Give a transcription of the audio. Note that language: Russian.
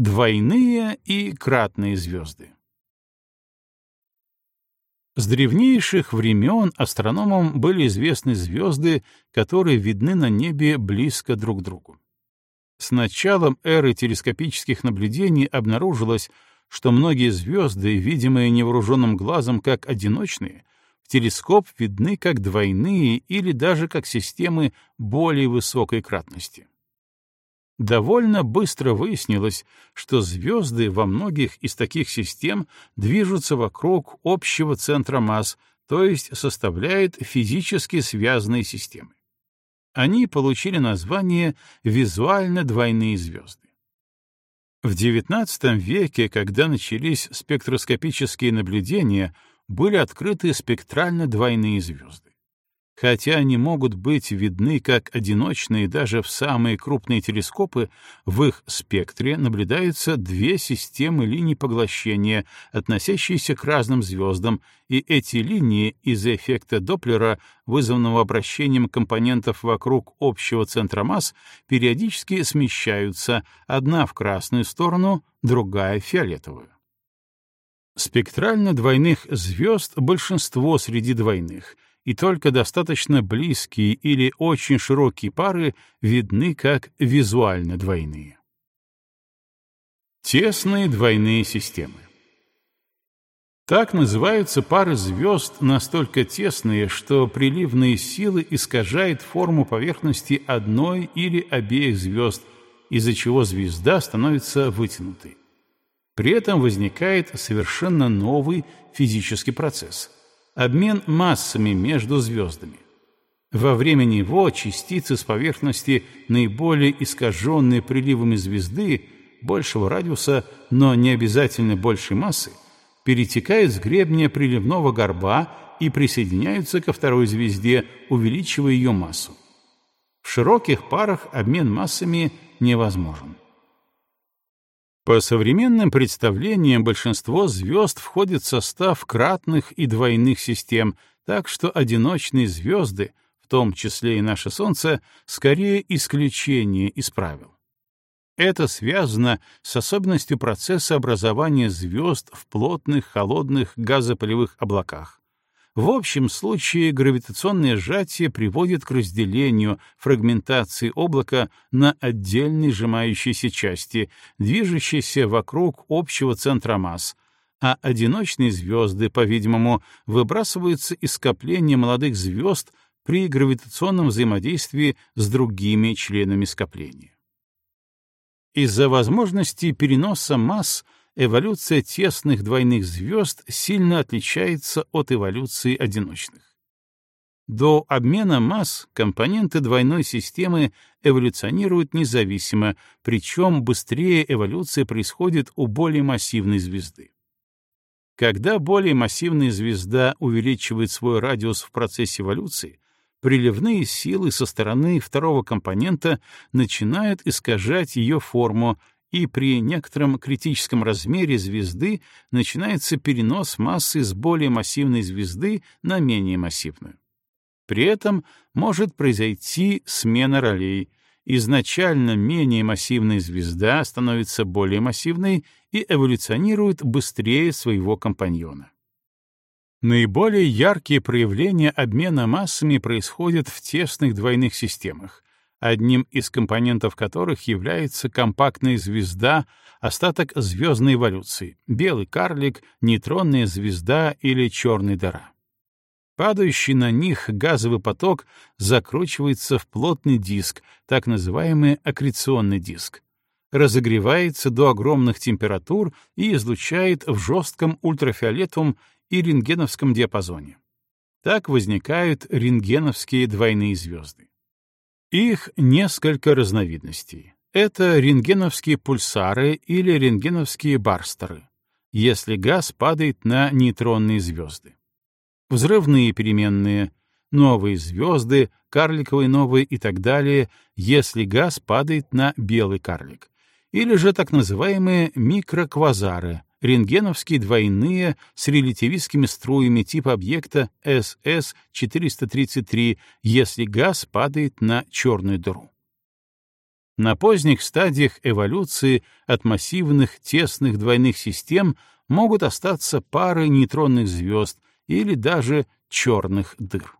Двойные и кратные звезды. С древнейших времен астрономам были известны звезды, которые видны на небе близко друг к другу. С началом эры телескопических наблюдений обнаружилось, что многие звезды, видимые невооруженным глазом как одиночные, в телескоп видны как двойные или даже как системы более высокой кратности довольно быстро выяснилось, что звезды во многих из таких систем движутся вокруг общего центра масс, то есть составляют физически связанные системы. Они получили название визуально двойные звезды. В XIX веке, когда начались спектроскопические наблюдения, были открыты спектрально двойные звезды. Хотя они могут быть видны как одиночные даже в самые крупные телескопы, в их спектре наблюдаются две системы линий поглощения, относящиеся к разным звездам, и эти линии из-за эффекта Доплера, вызванного обращением компонентов вокруг общего центра масс, периодически смещаются, одна в красную сторону, другая в фиолетовую. Спектрально двойных звезд большинство среди двойных — и только достаточно близкие или очень широкие пары видны как визуально двойные. Тесные двойные системы. Так называются пары звезд настолько тесные, что приливные силы искажают форму поверхности одной или обеих звезд, из-за чего звезда становится вытянутой. При этом возникает совершенно новый физический процесс — обмен массами между звездами. Во время него частицы с поверхности, наиболее искаженные приливами звезды, большего радиуса, но не обязательно большей массы, перетекают с гребня приливного горба и присоединяются ко второй звезде, увеличивая ее массу. В широких парах обмен массами невозможен. По современным представлениям большинство звезд входит в состав кратных и двойных систем, так что одиночные звезды, в том числе и наше Солнце, скорее исключение из правил. Это связано с особенностью процесса образования звезд в плотных холодных газопылевых облаках. В общем случае гравитационное сжатие приводит к разделению, фрагментации облака на отдельные сжимающиеся части, движущиеся вокруг общего центра масс, а одиночные звезды, по-видимому, выбрасываются из скопления молодых звезд при гравитационном взаимодействии с другими членами скопления. Из-за возможности переноса масс — эволюция тесных двойных звезд сильно отличается от эволюции одиночных. До обмена масс компоненты двойной системы эволюционируют независимо, причем быстрее эволюция происходит у более массивной звезды. Когда более массивная звезда увеличивает свой радиус в процессе эволюции, приливные силы со стороны второго компонента начинают искажать ее форму и при некотором критическом размере звезды начинается перенос массы с более массивной звезды на менее массивную. При этом может произойти смена ролей. Изначально менее массивная звезда становится более массивной и эволюционирует быстрее своего компаньона. Наиболее яркие проявления обмена массами происходят в тесных двойных системах, одним из компонентов которых является компактная звезда, остаток звездной эволюции, белый карлик, нейтронная звезда или черная дыра. Падающий на них газовый поток закручивается в плотный диск, так называемый аккреционный диск, разогревается до огромных температур и излучает в жестком ультрафиолетовом и рентгеновском диапазоне. Так возникают рентгеновские двойные звезды. Их несколько разновидностей. Это рентгеновские пульсары или рентгеновские барстеры, если газ падает на нейтронные звезды. Взрывные переменные, новые звезды, карликовые новые и так далее, если газ падает на белый карлик. Или же так называемые микроквазары, рентгеновские двойные с релятивистскими струями типа объекта СС-433, если газ падает на черную дыру. На поздних стадиях эволюции от массивных тесных двойных систем могут остаться пары нейтронных звезд или даже черных дыр.